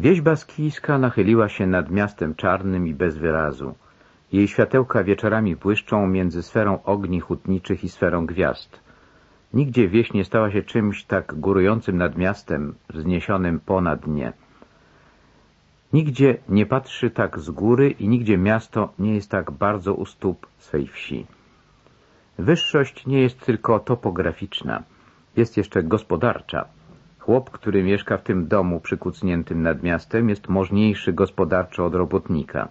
Wieś baskijska nachyliła się nad miastem czarnym i bez wyrazu. Jej światełka wieczorami błyszczą między sferą ogni hutniczych i sferą gwiazd. Nigdzie wieś nie stała się czymś tak górującym nad miastem, wzniesionym ponad nie. Nigdzie nie patrzy tak z góry i nigdzie miasto nie jest tak bardzo u stóp swej wsi. Wyższość nie jest tylko topograficzna, jest jeszcze gospodarcza. Chłop, który mieszka w tym domu przykucniętym nad miastem, jest możniejszy gospodarczo od robotnika.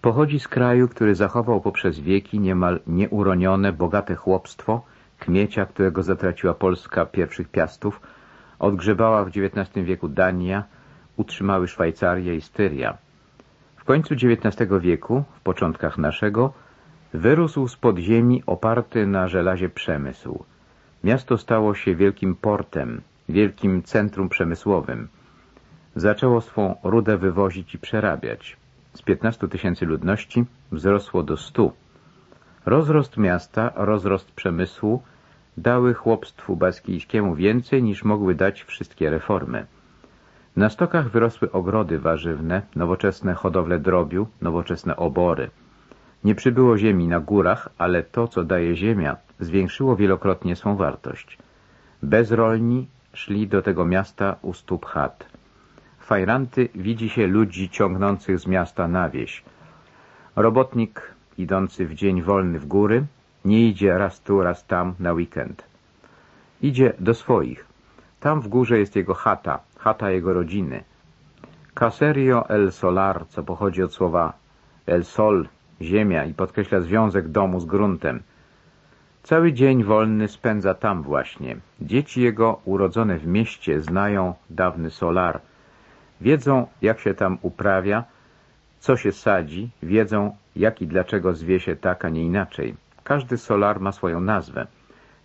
Pochodzi z kraju, który zachował poprzez wieki niemal nieuronione, bogate chłopstwo, kmiecia, którego zatraciła Polska pierwszych piastów, odgrzebała w XIX wieku Dania, utrzymały Szwajcarię i Styria. W końcu XIX wieku, w początkach naszego, wyrósł z podziemi oparty na żelazie przemysł. Miasto stało się wielkim portem, wielkim centrum przemysłowym. Zaczęło swą rudę wywozić i przerabiać. Z 15 tysięcy ludności wzrosło do 100. Rozrost miasta, rozrost przemysłu dały chłopstwu baskijskiemu więcej niż mogły dać wszystkie reformy. Na stokach wyrosły ogrody warzywne, nowoczesne hodowle drobiu, nowoczesne obory. Nie przybyło ziemi na górach, ale to, co daje ziemia, zwiększyło wielokrotnie swą wartość. Bezrolni szli do tego miasta u stóp chat. Fajranty widzi się ludzi ciągnących z miasta na wieś. Robotnik idący w dzień wolny w góry nie idzie raz tu, raz tam na weekend. Idzie do swoich. Tam w górze jest jego chata, chata jego rodziny. Caserio el solar, co pochodzi od słowa el sol, ziemia i podkreśla związek domu z gruntem. Cały dzień wolny spędza tam właśnie. Dzieci jego, urodzone w mieście, znają dawny solar. Wiedzą, jak się tam uprawia, co się sadzi, wiedzą, jak i dlaczego zwie się tak, a nie inaczej. Każdy solar ma swoją nazwę.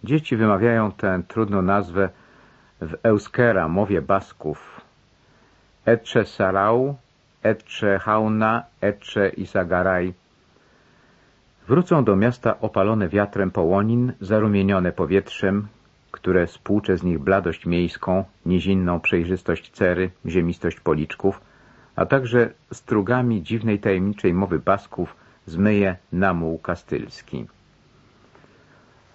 Dzieci wymawiają tę trudną nazwę w Euskera, mowie Basków. Etche Sarau, Etche Hauna, Etche Isagaraj. Wrócą do miasta opalone wiatrem połonin, zarumienione powietrzem, które spłucze z nich bladość miejską, nizinną przejrzystość cery, ziemistość policzków, a także strugami dziwnej tajemniczej mowy Basków zmyje namuł kastylski.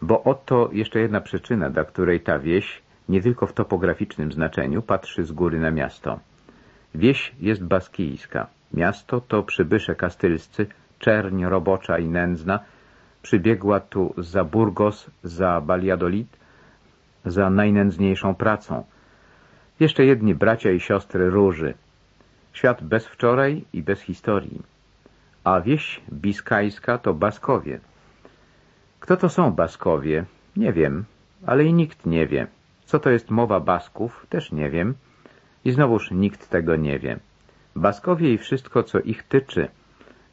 Bo oto jeszcze jedna przyczyna, dla której ta wieś, nie tylko w topograficznym znaczeniu, patrzy z góry na miasto. Wieś jest baskijska. Miasto to przybysze kastylscy, czerń robocza i nędzna, przybiegła tu za Burgos, za Baliadolid, za najnędzniejszą pracą. Jeszcze jedni bracia i siostry róży. Świat bez wczoraj i bez historii. A wieś biskajska to Baskowie. Kto to są Baskowie? Nie wiem, ale i nikt nie wie. Co to jest mowa Basków? Też nie wiem. I znowuż nikt tego nie wie. Baskowie i wszystko, co ich tyczy,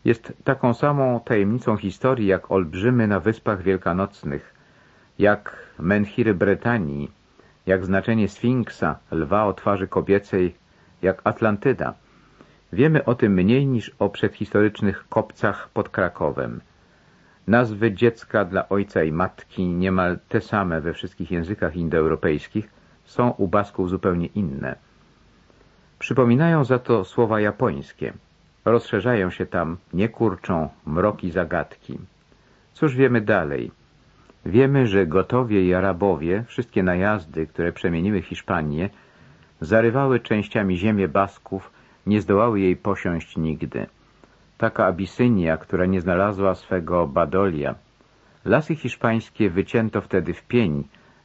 jest taką samą tajemnicą historii jak olbrzymy na Wyspach Wielkanocnych, jak menhiry Brytanii, jak znaczenie Sfinksa, lwa o twarzy kobiecej, jak Atlantyda. Wiemy o tym mniej niż o przedhistorycznych kopcach pod Krakowem. Nazwy dziecka dla ojca i matki, niemal te same we wszystkich językach indoeuropejskich, są u Basków zupełnie inne. Przypominają za to słowa japońskie. Rozszerzają się tam, nie kurczą, mroki zagadki. Cóż wiemy dalej? Wiemy, że Gotowie i Arabowie, wszystkie najazdy, które przemieniły Hiszpanię, zarywały częściami ziemię Basków, nie zdołały jej posiąść nigdy. Taka Abisynia, która nie znalazła swego Badolia. Lasy hiszpańskie wycięto wtedy w pień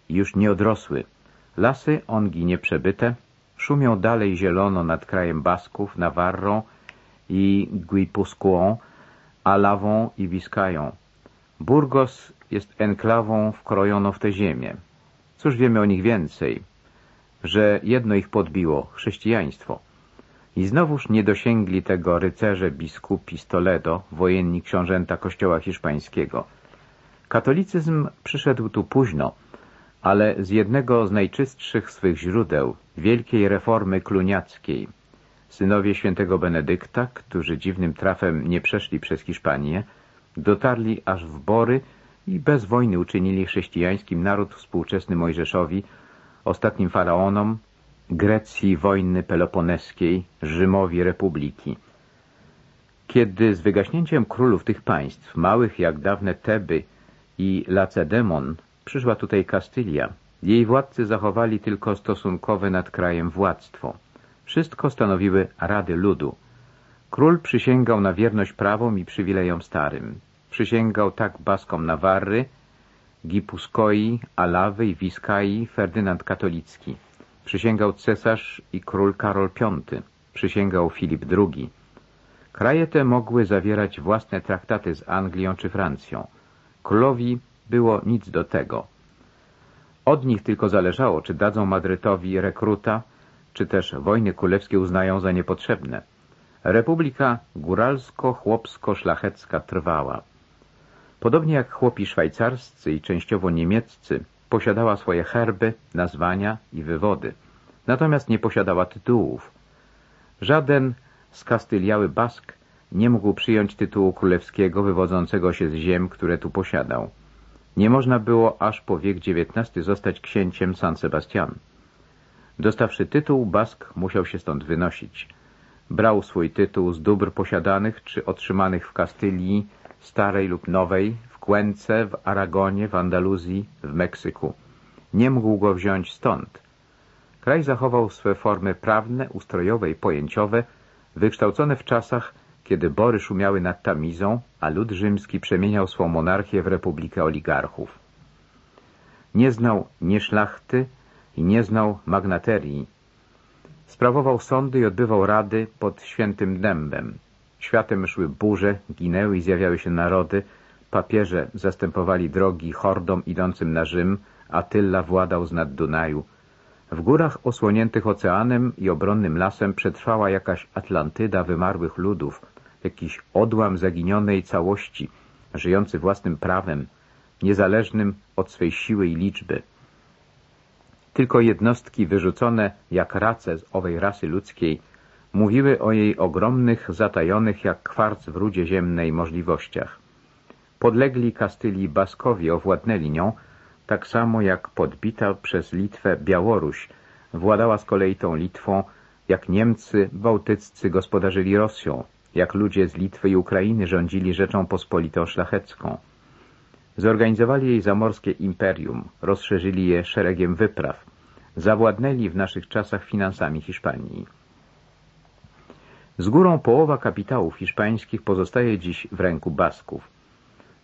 i już nie odrosły. Lasy, ongi nieprzebyte, szumią dalej zielono nad krajem Basków, Navarrą i Guipuscoą, Alawą i Wiskają. Burgos jest enklawą wkrojoną w tę ziemię. Cóż wiemy o nich więcej? Że jedno ich podbiło — chrześcijaństwo. I znowuż nie dosięgli tego rycerze biskupi z Toledo, wojenni książęta kościoła hiszpańskiego. Katolicyzm przyszedł tu późno, ale z jednego z najczystszych swych źródeł, wielkiej reformy kluniackiej. Synowie świętego Benedykta, którzy dziwnym trafem nie przeszli przez Hiszpanię, dotarli aż w Bory i bez wojny uczynili chrześcijańskim naród współczesny Mojżeszowi, ostatnim faraonom, Grecji wojny peloponeskiej, Rzymowi republiki. Kiedy z wygaśnięciem królów tych państw, małych jak dawne Teby i Lacedemon, przyszła tutaj Kastylia, jej władcy zachowali tylko stosunkowe nad krajem władztwo. Wszystko stanowiły rady ludu. Król przysięgał na wierność prawom i przywilejom starym. Przysięgał tak baskom Nawarry, Gipuskoi, Alawy i Wiskai Ferdynand Katolicki. Przysięgał cesarz i król Karol V. Przysięgał Filip II. Kraje te mogły zawierać własne traktaty z Anglią czy Francją. Królowi było nic do tego. Od nich tylko zależało, czy dadzą Madrytowi rekruta, czy też wojny królewskie uznają za niepotrzebne. Republika góralsko-chłopsko-szlachecka trwała. Podobnie jak chłopi szwajcarscy i częściowo niemieccy, posiadała swoje herby, nazwania i wywody. Natomiast nie posiadała tytułów. Żaden skastyliały Bask nie mógł przyjąć tytułu królewskiego wywodzącego się z ziem, które tu posiadał. Nie można było aż po wiek XIX zostać księciem San Sebastian. Dostawszy tytuł, Bask musiał się stąd wynosić. Brał swój tytuł z dóbr posiadanych czy otrzymanych w Kastylii, starej lub nowej, w Kłęce, w Aragonie, w Andaluzji, w Meksyku. Nie mógł go wziąć stąd. Kraj zachował swe formy prawne, ustrojowe i pojęciowe, wykształcone w czasach, kiedy bory szumiały nad Tamizą, a lud rzymski przemieniał swą monarchię w republikę oligarchów. Nie znał nie szlachty i nie znał magnaterii. Sprawował sądy i odbywał rady pod świętym dębem. Światem szły burze, ginęły i zjawiały się narody, papieże zastępowali drogi hordom idącym na Rzym, a Tylla władał z nad Dunaju. W górach osłoniętych oceanem i obronnym lasem przetrwała jakaś Atlantyda wymarłych ludów, jakiś odłam zaginionej całości, żyjący własnym prawem, niezależnym od swej siły i liczby. Tylko jednostki wyrzucone jak race z owej rasy ludzkiej mówiły o jej ogromnych, zatajonych jak kwarc w rudzie ziemnej możliwościach. Podlegli Kastylii Baskowie owładnęli nią, tak samo jak podbita przez Litwę Białoruś władała z kolei tą Litwą, jak Niemcy bałtyccy gospodarzyli Rosją, jak ludzie z Litwy i Ukrainy rządzili Rzeczą Pospolitą Szlachecką. Zorganizowali jej zamorskie imperium, rozszerzyli je szeregiem wypraw, zawładnęli w naszych czasach finansami Hiszpanii. Z górą połowa kapitałów hiszpańskich pozostaje dziś w ręku Basków.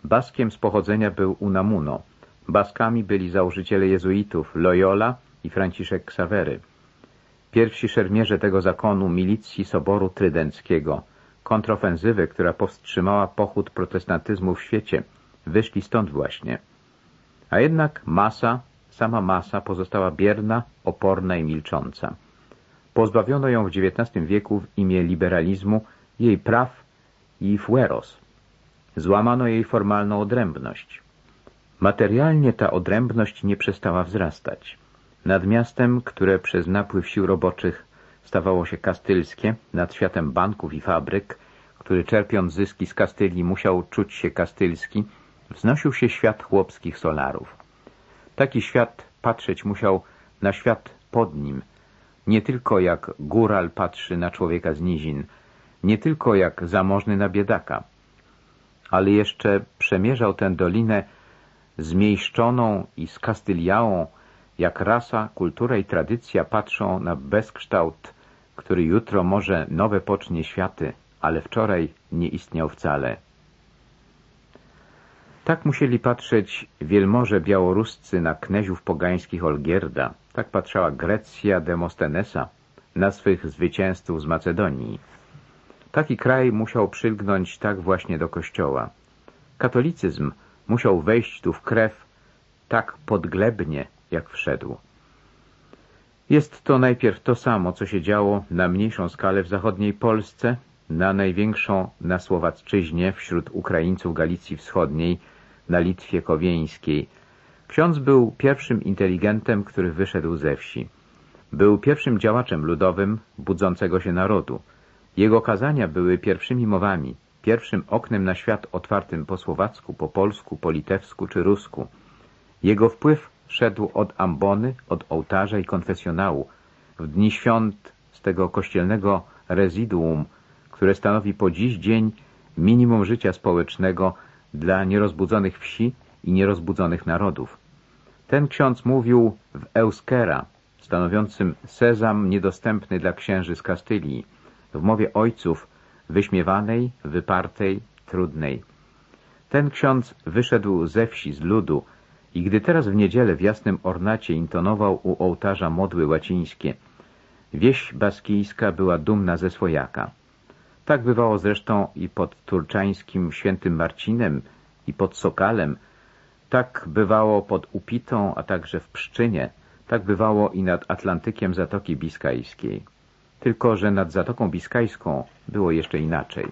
Baskiem z pochodzenia był Unamuno. Baskami byli założyciele jezuitów Loyola i Franciszek Ksawery. Pierwsi szermierze tego zakonu milicji Soboru Trydenckiego, kontrofensywy, która powstrzymała pochód protestantyzmu w świecie, wyszli stąd właśnie. A jednak masa, sama masa pozostała bierna, oporna i milcząca. Pozbawiono ją w XIX wieku w imię liberalizmu jej praw i fueros. Złamano jej formalną odrębność. Materialnie ta odrębność nie przestała wzrastać. Nad miastem, które przez napływ sił roboczych stawało się kastylskie, nad światem banków i fabryk, który czerpiąc zyski z Kastylii musiał czuć się kastylski, wznosił się świat chłopskich solarów. Taki świat patrzeć musiał na świat pod nim, nie tylko jak góral patrzy na człowieka z nizin, nie tylko jak zamożny na biedaka, ale jeszcze przemierzał tę dolinę zmiejszczoną i skastyliałą, jak rasa, kultura i tradycja patrzą na bezkształt, który jutro może nowe pocznie światy, ale wczoraj nie istniał wcale. Tak musieli patrzeć wielmoże białoruscy na kneziów pogańskich Olgierda, tak patrzała Grecja Demostenesa na swych zwycięzców z Macedonii. Taki kraj musiał przylgnąć tak właśnie do kościoła. Katolicyzm musiał wejść tu w krew tak podglebnie, jak wszedł. Jest to najpierw to samo, co się działo na mniejszą skalę w zachodniej Polsce, na największą na Słowacczyźnie wśród Ukraińców Galicji Wschodniej, na Litwie Kowieńskiej. Ksiądz był pierwszym inteligentem, który wyszedł ze wsi. Był pierwszym działaczem ludowym budzącego się narodu. Jego kazania były pierwszymi mowami, pierwszym oknem na świat otwartym po słowacku, po polsku, po litewsku czy rusku. Jego wpływ szedł od ambony, od ołtarza i konfesjonału, w dni świąt z tego kościelnego rezyduum, które stanowi po dziś dzień minimum życia społecznego dla nierozbudzonych wsi i nierozbudzonych narodów. Ten ksiądz mówił w Euskera, stanowiącym sezam niedostępny dla księży z Kastylii, w mowie ojców, wyśmiewanej, wypartej, trudnej. Ten ksiądz wyszedł ze wsi, z ludu i gdy teraz w niedzielę w jasnym ornacie intonował u ołtarza modły łacińskie, wieś baskijska była dumna ze swojaka. Tak bywało zresztą i pod turczańskim świętym Marcinem i pod Sokalem, tak bywało pod Upitą, a także w Pszczynie, tak bywało i nad Atlantykiem Zatoki Biskajskiej. Tylko, że nad Zatoką Biskajską było jeszcze inaczej.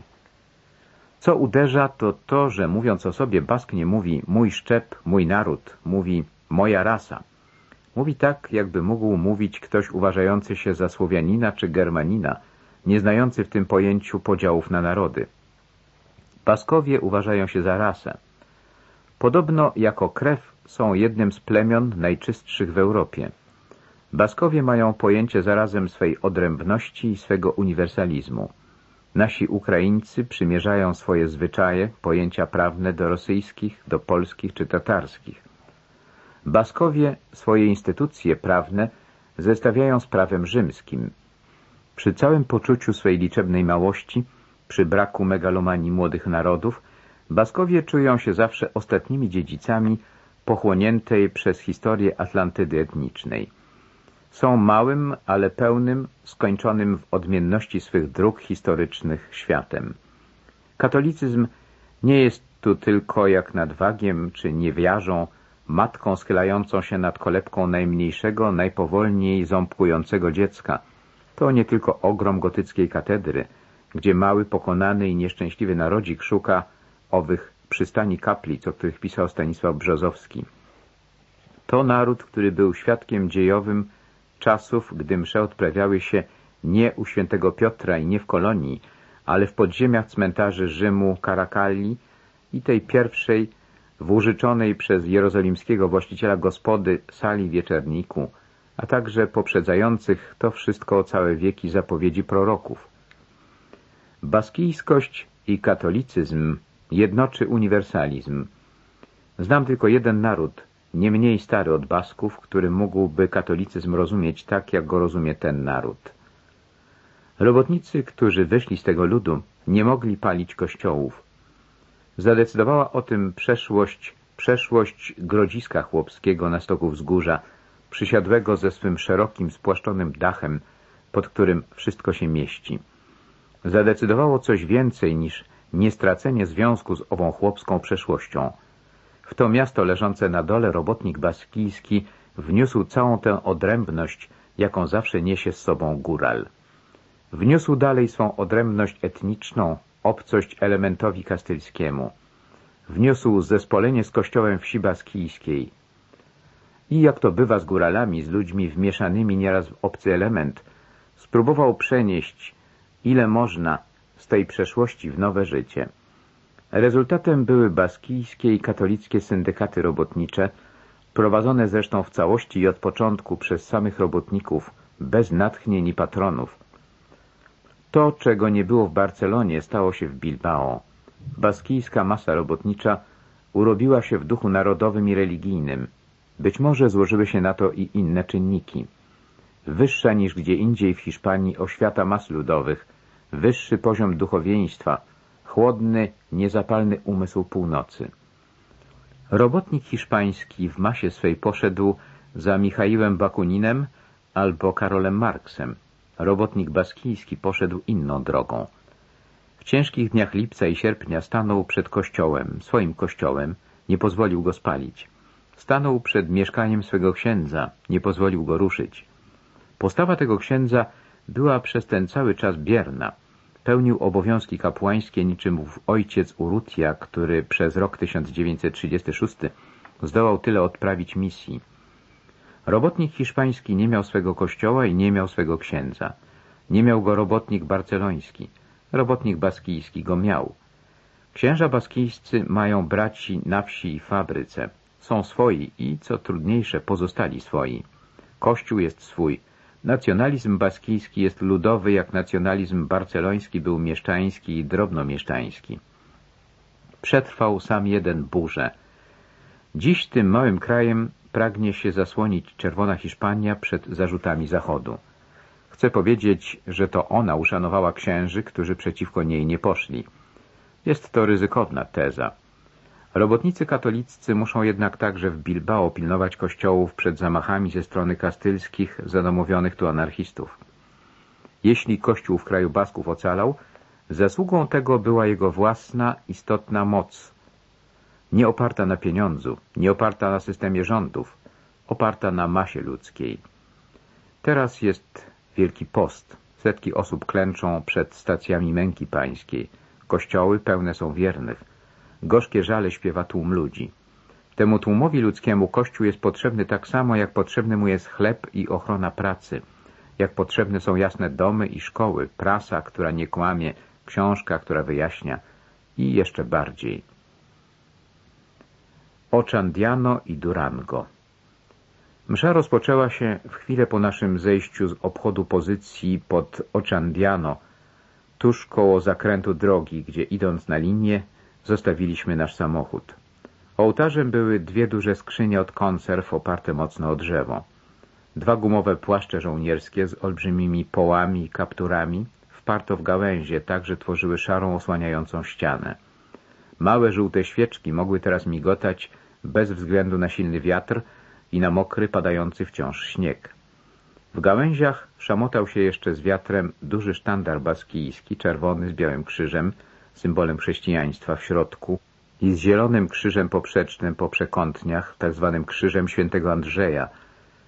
Co uderza, to to, że mówiąc o sobie Bask nie mówi mój szczep, mój naród, mówi moja rasa. Mówi tak, jakby mógł mówić ktoś uważający się za Słowianina czy Germanina, nie znający w tym pojęciu podziałów na narody. Baskowie uważają się za rasę. Podobno jako krew są jednym z plemion najczystszych w Europie. Baskowie mają pojęcie zarazem swej odrębności i swego uniwersalizmu. Nasi Ukraińcy przymierzają swoje zwyczaje, pojęcia prawne do rosyjskich, do polskich czy tatarskich. Baskowie swoje instytucje prawne zestawiają z prawem rzymskim. Przy całym poczuciu swej liczebnej małości, przy braku megalomanii młodych narodów, Baskowie czują się zawsze ostatnimi dziedzicami pochłoniętej przez historię Atlantydy etnicznej. Są małym, ale pełnym, skończonym w odmienności swych dróg historycznych światem. Katolicyzm nie jest tu tylko jak nad wagiem czy niewiarzą, matką schylającą się nad kolebką najmniejszego, najpowolniej ząbkującego dziecka. To nie tylko ogrom gotyckiej katedry, gdzie mały, pokonany i nieszczęśliwy narodzik szuka owych przystani kaplic, o których pisał Stanisław Brzozowski. To naród, który był świadkiem dziejowym czasów, gdy msze odprawiały się nie u świętego Piotra i nie w kolonii, ale w podziemiach cmentarzy Rzymu Karakali i tej pierwszej, włóżyczonej przez jerozolimskiego właściciela gospody sali wieczerniku, a także poprzedzających to wszystko całe wieki zapowiedzi proroków. Baskijskość i katolicyzm jednoczy uniwersalizm. Znam tylko jeden naród, nie mniej stary od Basków, który mógłby katolicyzm rozumieć tak, jak go rozumie ten naród. Robotnicy, którzy wyszli z tego ludu, nie mogli palić kościołów. Zadecydowała o tym przeszłość, przeszłość Grodziska Chłopskiego na stoku wzgórza, przysiadłego ze swym szerokim, spłaszczonym dachem, pod którym wszystko się mieści. Zadecydowało coś więcej niż niestracenie związku z ową chłopską przeszłością – w to miasto leżące na dole robotnik baskijski wniósł całą tę odrębność, jaką zawsze niesie z sobą góral. Wniósł dalej swą odrębność etniczną, obcość elementowi kastylskiemu. Wniósł zespolenie z kościołem wsi baskijskiej. I jak to bywa z góralami, z ludźmi wmieszanymi nieraz w obcy element, spróbował przenieść, ile można, z tej przeszłości w nowe życie. Rezultatem były baskijskie i katolickie syndykaty robotnicze, prowadzone zresztą w całości i od początku przez samych robotników, bez natchnień i patronów. To, czego nie było w Barcelonie, stało się w Bilbao. Baskijska masa robotnicza urobiła się w duchu narodowym i religijnym. Być może złożyły się na to i inne czynniki. Wyższa niż gdzie indziej w Hiszpanii oświata mas ludowych, wyższy poziom duchowieństwa – chłodny, niezapalny umysł północy. Robotnik hiszpański w masie swej poszedł za Michałem Bakuninem albo Karolem Marksem. Robotnik baskijski poszedł inną drogą. W ciężkich dniach lipca i sierpnia stanął przed kościołem, swoim kościołem, nie pozwolił go spalić. Stanął przed mieszkaniem swego księdza, nie pozwolił go ruszyć. Postawa tego księdza była przez ten cały czas bierna. Pełnił obowiązki kapłańskie niczym ojciec Urutia, który przez rok 1936 zdołał tyle odprawić misji. Robotnik hiszpański nie miał swego kościoła i nie miał swego księdza. Nie miał go robotnik barceloński. Robotnik baskijski go miał. Księża baskijscy mają braci na wsi i fabryce. Są swoi i, co trudniejsze, pozostali swoi. Kościół jest swój. Nacjonalizm baskijski jest ludowy, jak nacjonalizm barceloński był mieszczański i drobnomieszczański. Przetrwał sam jeden burzę. Dziś tym małym krajem pragnie się zasłonić czerwona Hiszpania przed zarzutami Zachodu. Chcę powiedzieć, że to ona uszanowała księży, którzy przeciwko niej nie poszli. Jest to ryzykowna teza. Robotnicy katoliccy muszą jednak także w Bilbao pilnować kościołów przed zamachami ze strony kastylskich, zadomowionych tu anarchistów. Jeśli kościół w kraju Basków ocalał, zasługą tego była jego własna, istotna moc. Nie oparta na pieniądzu, nie oparta na systemie rządów, oparta na masie ludzkiej. Teraz jest Wielki Post. Setki osób klęczą przed stacjami męki pańskiej. Kościoły pełne są wiernych. Gorzkie żale śpiewa tłum ludzi. Temu tłumowi ludzkiemu Kościół jest potrzebny tak samo, jak potrzebny mu jest chleb i ochrona pracy, jak potrzebne są jasne domy i szkoły, prasa, która nie kłamie, książka, która wyjaśnia i jeszcze bardziej. Ochandiano i Durango Msza rozpoczęła się w chwilę po naszym zejściu z obchodu pozycji pod Ochandiano, tuż koło zakrętu drogi, gdzie idąc na linię zostawiliśmy nasz samochód. Ołtarzem były dwie duże skrzynie od konserw oparte mocno o drzewo. Dwa gumowe płaszcze żołnierskie z olbrzymimi połami i kapturami wparto w gałęzie, tak że tworzyły szarą osłaniającą ścianę. Małe żółte świeczki mogły teraz migotać bez względu na silny wiatr i na mokry, padający wciąż śnieg. W gałęziach szamotał się jeszcze z wiatrem duży sztandar baskijski, czerwony z białym krzyżem, symbolem chrześcijaństwa w środku i z zielonym krzyżem poprzecznym po przekątniach, tak zwanym krzyżem świętego Andrzeja,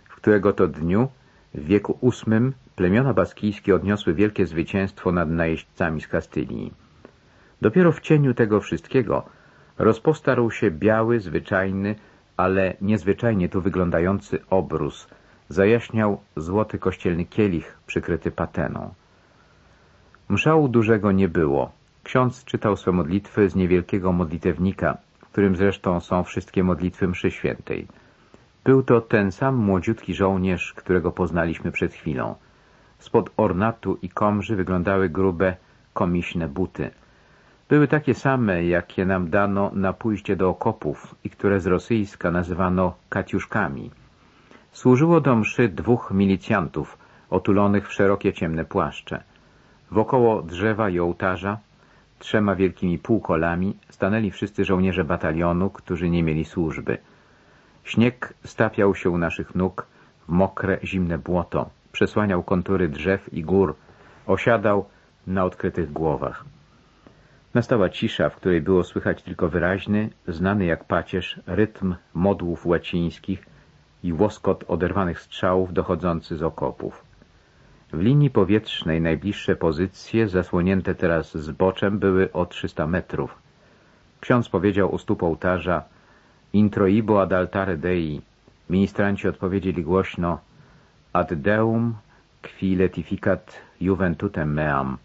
w którego to dniu w wieku ósmym plemiona baskijskie odniosły wielkie zwycięstwo nad najeźdźcami z Kastylii. Dopiero w cieniu tego wszystkiego rozpostarł się biały, zwyczajny, ale niezwyczajnie tu wyglądający obrus, zajaśniał złoty kościelny kielich przykryty pateną. Mszału dużego nie było. Ksiądz czytał swe modlitwy z niewielkiego modlitewnika, którym zresztą są wszystkie modlitwy mszy świętej. Był to ten sam młodziutki żołnierz, którego poznaliśmy przed chwilą. Spod ornatu i komży wyglądały grube, komisne buty. Były takie same, jakie nam dano na pójście do okopów i które z rosyjska nazywano katiuszkami. Służyło do mszy dwóch milicjantów, otulonych w szerokie ciemne płaszcze. Wokoło drzewa i ołtarza, trzema wielkimi półkolami, stanęli wszyscy żołnierze batalionu, którzy nie mieli służby. Śnieg stapiał się u naszych nóg w mokre, zimne błoto, przesłaniał kontury drzew i gór, osiadał na odkrytych głowach. Nastała cisza, w której było słychać tylko wyraźny, znany jak pacierz, rytm modłów łacińskich i łoskot oderwanych strzałów dochodzący z okopów. W linii powietrznej najbliższe pozycje, zasłonięte teraz zboczem, były o 300 metrów. Ksiądz powiedział u stóp ołtarza Introibo ad altare Dei. Ministranci odpowiedzieli głośno Ad Deum qui letificat juventutem meam.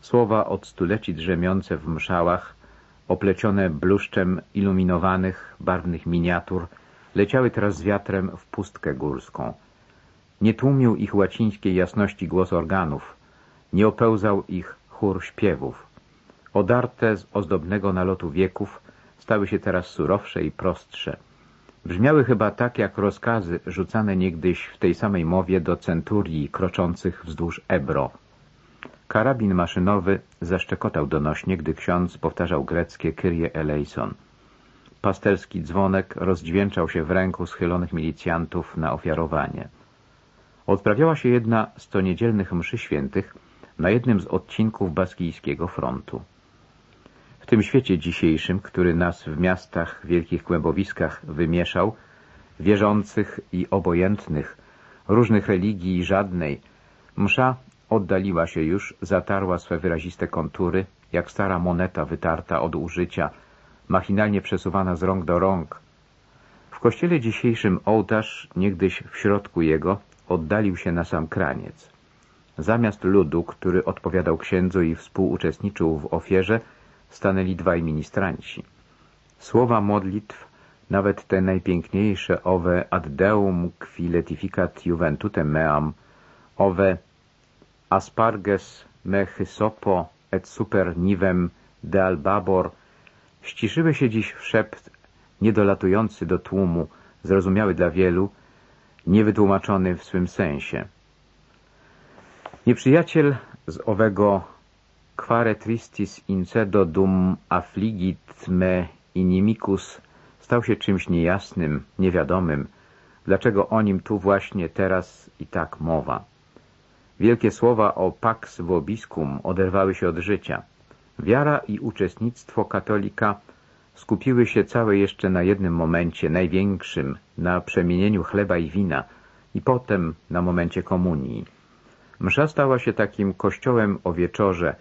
Słowa od stuleci drzemiące w mszałach, oplecione bluszczem iluminowanych, barwnych miniatur, leciały teraz z wiatrem w pustkę górską. Nie tłumił ich łacińskiej jasności głos organów, nie opełzał ich chór śpiewów. Odarte z ozdobnego nalotu wieków, stały się teraz surowsze i prostsze. Brzmiały chyba tak jak rozkazy rzucane niegdyś w tej samej mowie do centurii kroczących wzdłuż Ebro. Karabin maszynowy zaszczekotał donośnie, gdy ksiądz powtarzał greckie Kyrie eleison. Pasterski dzwonek rozdźwięczał się w ręku schylonych milicjantów na ofiarowanie. Odprawiała się jedna z to niedzielnych mszy świętych na jednym z odcinków baskijskiego frontu. W tym świecie dzisiejszym, który nas w miastach, wielkich kłębowiskach wymieszał, wierzących i obojętnych, różnych religii i żadnej, msza oddaliła się już, zatarła swe wyraziste kontury, jak stara moneta wytarta od użycia, machinalnie przesuwana z rąk do rąk. W kościele dzisiejszym ołtarz, niegdyś w środku jego, oddalił się na sam kraniec. Zamiast ludu, który odpowiadał księdzu i współuczestniczył w ofierze, stanęli dwaj ministranci. Słowa modlitw, nawet te najpiękniejsze owe ad deum qui letificat juventutem meam, Owe asparges me hysopo et super nivem de albabor ściszyły się dziś w szept niedolatujący do tłumu, zrozumiały dla wielu, niewytłumaczony w swym sensie. Nieprzyjaciel z owego quare tristis incedo dum affligit me inimicus stał się czymś niejasnym, niewiadomym, dlaczego o nim tu właśnie teraz i tak mowa. Wielkie słowa o pax vobiscum oderwały się od życia. Wiara i uczestnictwo katolika skupiły się całe jeszcze na jednym momencie, największym, na przemienieniu chleba i wina i potem na momencie komunii. Msza stała się takim kościołem o wieczorze,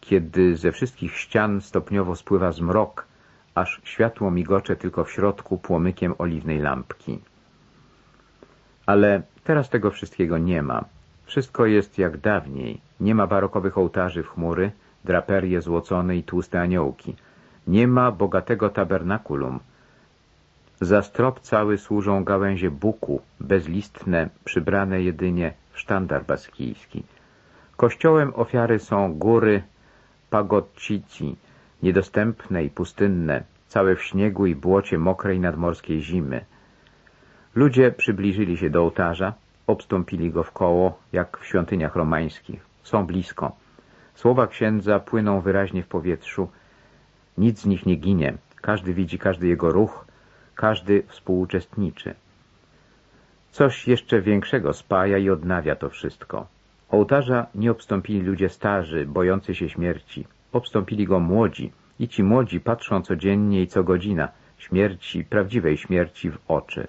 kiedy ze wszystkich ścian stopniowo spływa zmrok, aż światło migocze tylko w środku płomykiem oliwnej lampki. Ale teraz tego wszystkiego nie ma. Wszystko jest jak dawniej. Nie ma barokowych ołtarzy w chmury, draperie złocone i tłuste aniołki. Nie ma bogatego tabernakulum. Za strop cały służą gałęzie buku, bezlistne, przybrane jedynie w sztandar baskijski. Kościołem ofiary są góry Pagodcici, niedostępne i pustynne, całe w śniegu i błocie mokrej nadmorskiej zimy. Ludzie przybliżyli się do ołtarza, obstąpili go w koło, jak w świątyniach romańskich. Są blisko. Słowa księdza płyną wyraźnie w powietrzu. Nic z nich nie ginie. Każdy widzi każdy jego ruch, każdy współuczestniczy. Coś jeszcze większego spaja i odnawia to wszystko. Ołtarza nie obstąpili ludzie starzy, bojący się śmierci. Obstąpili go młodzi i ci młodzi patrzą codziennie i co godzina śmierci, prawdziwej śmierci w oczy.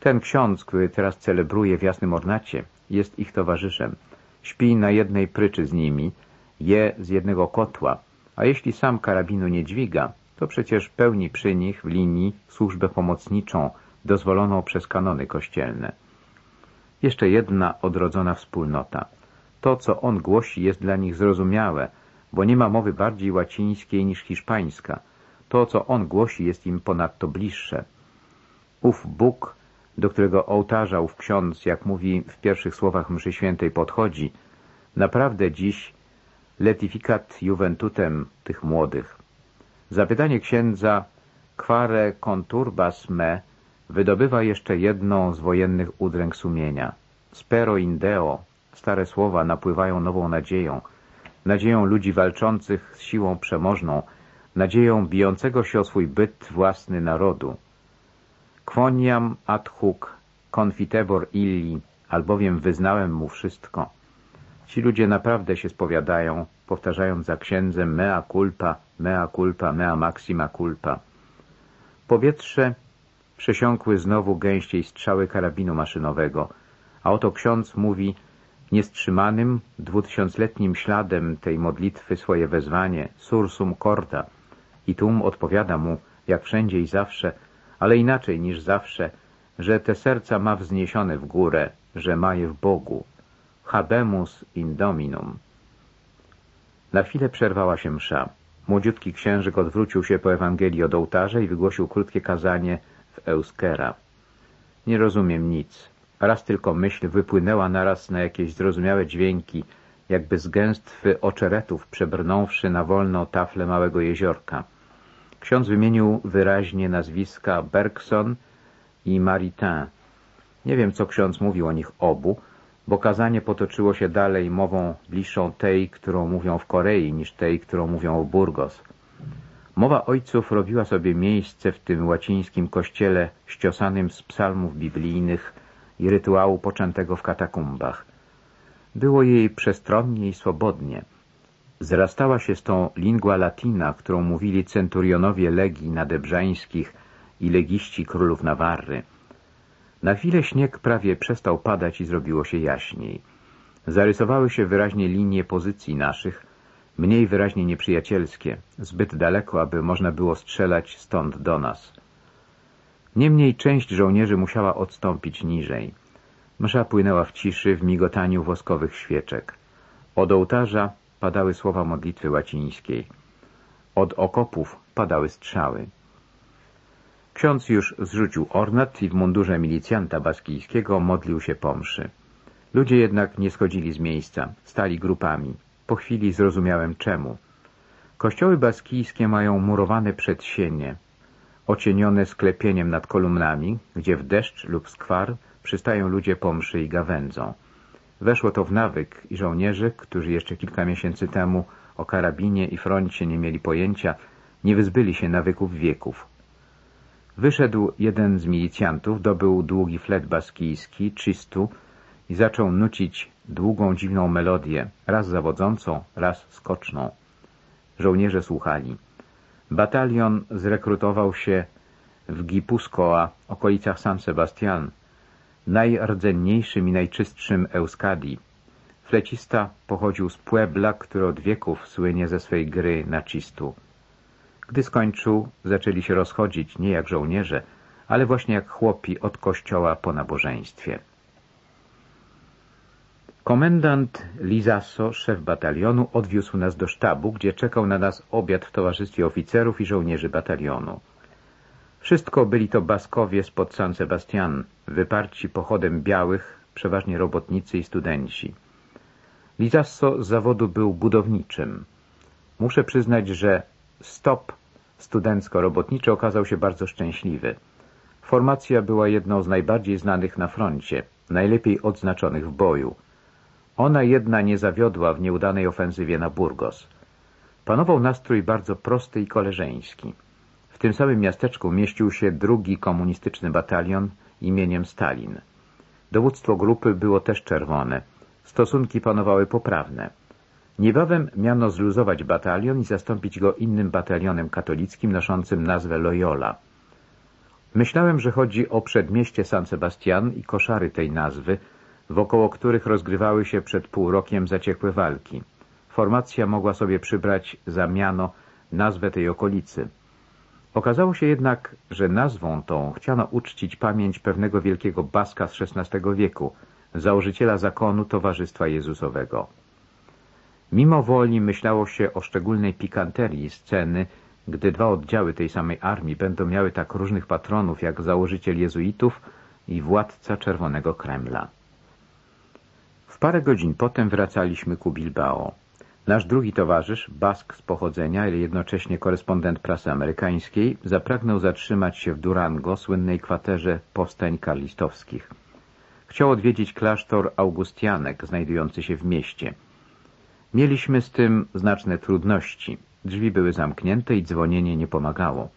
Ten ksiądz, który teraz celebruje w jasnym ornacie, jest ich towarzyszem. Śpi na jednej pryczy z nimi, je z jednego kotła, a jeśli sam karabinu nie dźwiga, to przecież pełni przy nich w linii służbę pomocniczą, dozwoloną przez kanony kościelne. Jeszcze jedna odrodzona wspólnota. To, co on głosi, jest dla nich zrozumiałe, bo nie ma mowy bardziej łacińskiej niż hiszpańska. To, co on głosi, jest im ponadto bliższe. Ów Bóg, do którego ołtarza ów ksiądz, jak mówi w pierwszych słowach mszy świętej, podchodzi, naprawdę dziś letificat juventutem tych młodych. Zapytanie księdza quare conturbas me wydobywa jeszcze jedną z wojennych udręk sumienia. Spero indeo, stare słowa napływają nową nadzieją, nadzieją ludzi walczących z siłą przemożną, nadzieją bijącego się o swój byt własny narodu. Quoniam ad hoc confitebor illi, albowiem wyznałem mu wszystko. Ci ludzie naprawdę się spowiadają, powtarzając za księdzem mea culpa, mea culpa, mea maxima culpa. Powietrze przesiąkły znowu gęściej strzały karabinu maszynowego, a oto ksiądz mówi niestrzymanym, dwutysiącletnim śladem tej modlitwy swoje wezwanie, sursum corda, i tłum odpowiada mu, jak wszędzie i zawsze, ale inaczej niż zawsze, że te serca ma wzniesione w górę, że ma je w Bogu. Habemus in Dominum. Na chwilę przerwała się msza. Młodziutki księżyk odwrócił się po Ewangelii od ołtarza i wygłosił krótkie kazanie w Euskera. Nie rozumiem nic. Raz tylko myśl wypłynęła naraz na jakieś zrozumiałe dźwięki, jakby z gęstwy oczeretów przebrnąwszy na wolną taflę małego jeziorka. Ksiądz wymienił wyraźnie nazwiska Bergson i Maritain. Nie wiem, co ksiądz mówił o nich obu, bo kazanie potoczyło się dalej mową bliższą tej, którą mówią w Korei, niż tej, którą mówią w Burgos. Mowa ojców robiła sobie miejsce w tym łacińskim kościele ściosanym z psalmów biblijnych i rytuału poczętego w katakumbach. Było jej przestronnie i swobodnie. Zrastała się z tą lingua latina, którą mówili centurionowie legii nadebrzańskich i legiści królów Nawarry. Na chwilę śnieg prawie przestał padać i zrobiło się jaśniej. Zarysowały się wyraźnie linie pozycji naszych, mniej wyraźnie nieprzyjacielskie, zbyt daleko, aby można było strzelać stąd do nas. Niemniej część żołnierzy musiała odstąpić niżej. Msza płynęła w ciszy, w migotaniu woskowych świeczek. Od ołtarza padały słowa modlitwy łacińskiej. Od okopów padały strzały. Ksiądz już zrzucił ornat i w mundurze milicjanta baskijskiego modlił się pomszy. Ludzie jednak nie schodzili z miejsca, stali grupami. Po chwili zrozumiałem czemu. Kościoły baskijskie mają murowane przedsienie, ocienione sklepieniem nad kolumnami, gdzie w deszcz lub skwar przystają ludzie po mszy i gawędzą. Weszło to w nawyk i żołnierze, którzy jeszcze kilka miesięcy temu o karabinie i froncie nie mieli pojęcia, nie wyzbyli się nawyków wieków. Wyszedł jeden z milicjantów, dobył długi flet baskijski, czystu i zaczął nucić długą, dziwną melodię, raz zawodzącą, raz skoczną. Żołnierze słuchali. Batalion zrekrutował się w Gipuzkoa, okolicach San Sebastian, najrdzenniejszym i najczystszym Euskadi. Flecista pochodził z Puebla, który od wieków słynie ze swej gry na czystu. Gdy skończył, zaczęli się rozchodzić nie jak żołnierze, ale właśnie jak chłopi od kościoła po nabożeństwie. Komendant Lizasso, szef batalionu, odwiózł nas do sztabu, gdzie czekał na nas obiad w towarzystwie oficerów i żołnierzy batalionu. Wszystko byli to Baskowie spod San Sebastian, wyparci pochodem białych, przeważnie robotnicy i studenci. Lizasso z zawodu był budowniczym. Muszę przyznać, że stop studencko-robotniczy okazał się bardzo szczęśliwy. Formacja była jedną z najbardziej znanych na froncie, najlepiej odznaczonych w boju. Ona jedna nie zawiodła w nieudanej ofensywie na Burgos. Panował nastrój bardzo prosty i koleżeński. W tym samym miasteczku mieścił się drugi komunistyczny batalion imieniem Stalin. Dowództwo grupy było też czerwone. Stosunki panowały poprawne. Niebawem miano zluzować batalion i zastąpić go innym batalionem katolickim noszącym nazwę Loyola. Myślałem, że chodzi o przedmieście San Sebastian i koszary tej nazwy, wokoło których rozgrywały się przed pół rokiem zaciekłe walki. Formacja mogła sobie przybrać za miano nazwę tej okolicy. Okazało się jednak, że nazwą tą chciano uczcić pamięć pewnego wielkiego Baska z XVI wieku, założyciela zakonu Towarzystwa Jezusowego. Mimo woli myślało się o szczególnej pikanterii sceny, gdy dwa oddziały tej samej armii będą miały tak różnych patronów jak założyciel jezuitów i władca Czerwonego Kremla. W parę godzin potem wracaliśmy ku Bilbao. Nasz drugi towarzysz, Bask z pochodzenia, ale jednocześnie korespondent prasy amerykańskiej, zapragnął zatrzymać się w Durango, słynnej kwaterze powstań karlistowskich. Chciał odwiedzić klasztor Augustianek, znajdujący się w mieście. Mieliśmy z tym znaczne trudności. Drzwi były zamknięte i dzwonienie nie pomagało.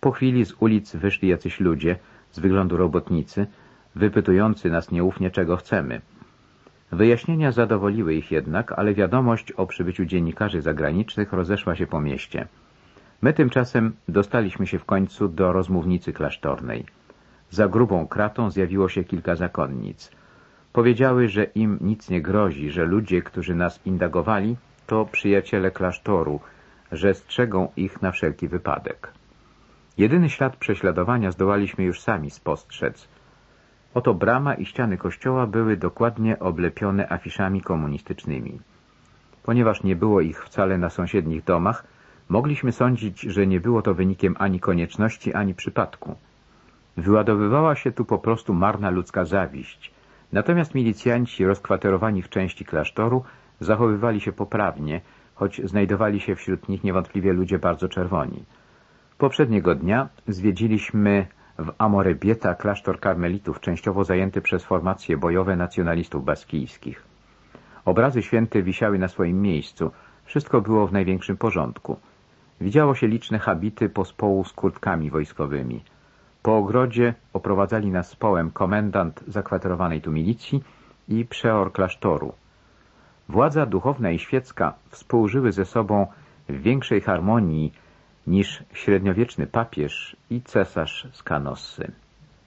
Po chwili z ulic wyszli jacyś ludzie, z wyglądu robotnicy, wypytujący nas nieufnie, czego chcemy – Wyjaśnienia zadowoliły ich jednak, ale wiadomość o przybyciu dziennikarzy zagranicznych rozeszła się po mieście. My tymczasem dostaliśmy się w końcu do rozmównicy klasztornej. Za grubą kratą zjawiło się kilka zakonnic. Powiedziały, że im nic nie grozi, że ludzie, którzy nas indagowali, to przyjaciele klasztoru, że strzegą ich na wszelki wypadek. Jedyny ślad prześladowania zdołaliśmy już sami spostrzec – Oto brama i ściany kościoła były dokładnie oblepione afiszami komunistycznymi. Ponieważ nie było ich wcale na sąsiednich domach, mogliśmy sądzić, że nie było to wynikiem ani konieczności, ani przypadku. Wyładowywała się tu po prostu marna ludzka zawiść. Natomiast milicjanci rozkwaterowani w części klasztoru zachowywali się poprawnie, choć znajdowali się wśród nich niewątpliwie ludzie bardzo czerwoni. Poprzedniego dnia zwiedziliśmy w Amorebieta klasztor karmelitów, częściowo zajęty przez formacje bojowe nacjonalistów baskijskich. Obrazy święte wisiały na swoim miejscu, wszystko było w największym porządku. Widziało się liczne habity pospołu z kurtkami wojskowymi. Po ogrodzie oprowadzali nas połem komendant zakwaterowanej tu milicji i przeor klasztoru. Władza duchowna i świecka współżyły ze sobą w większej harmonii niż średniowieczny papież i cesarz z Kanossy.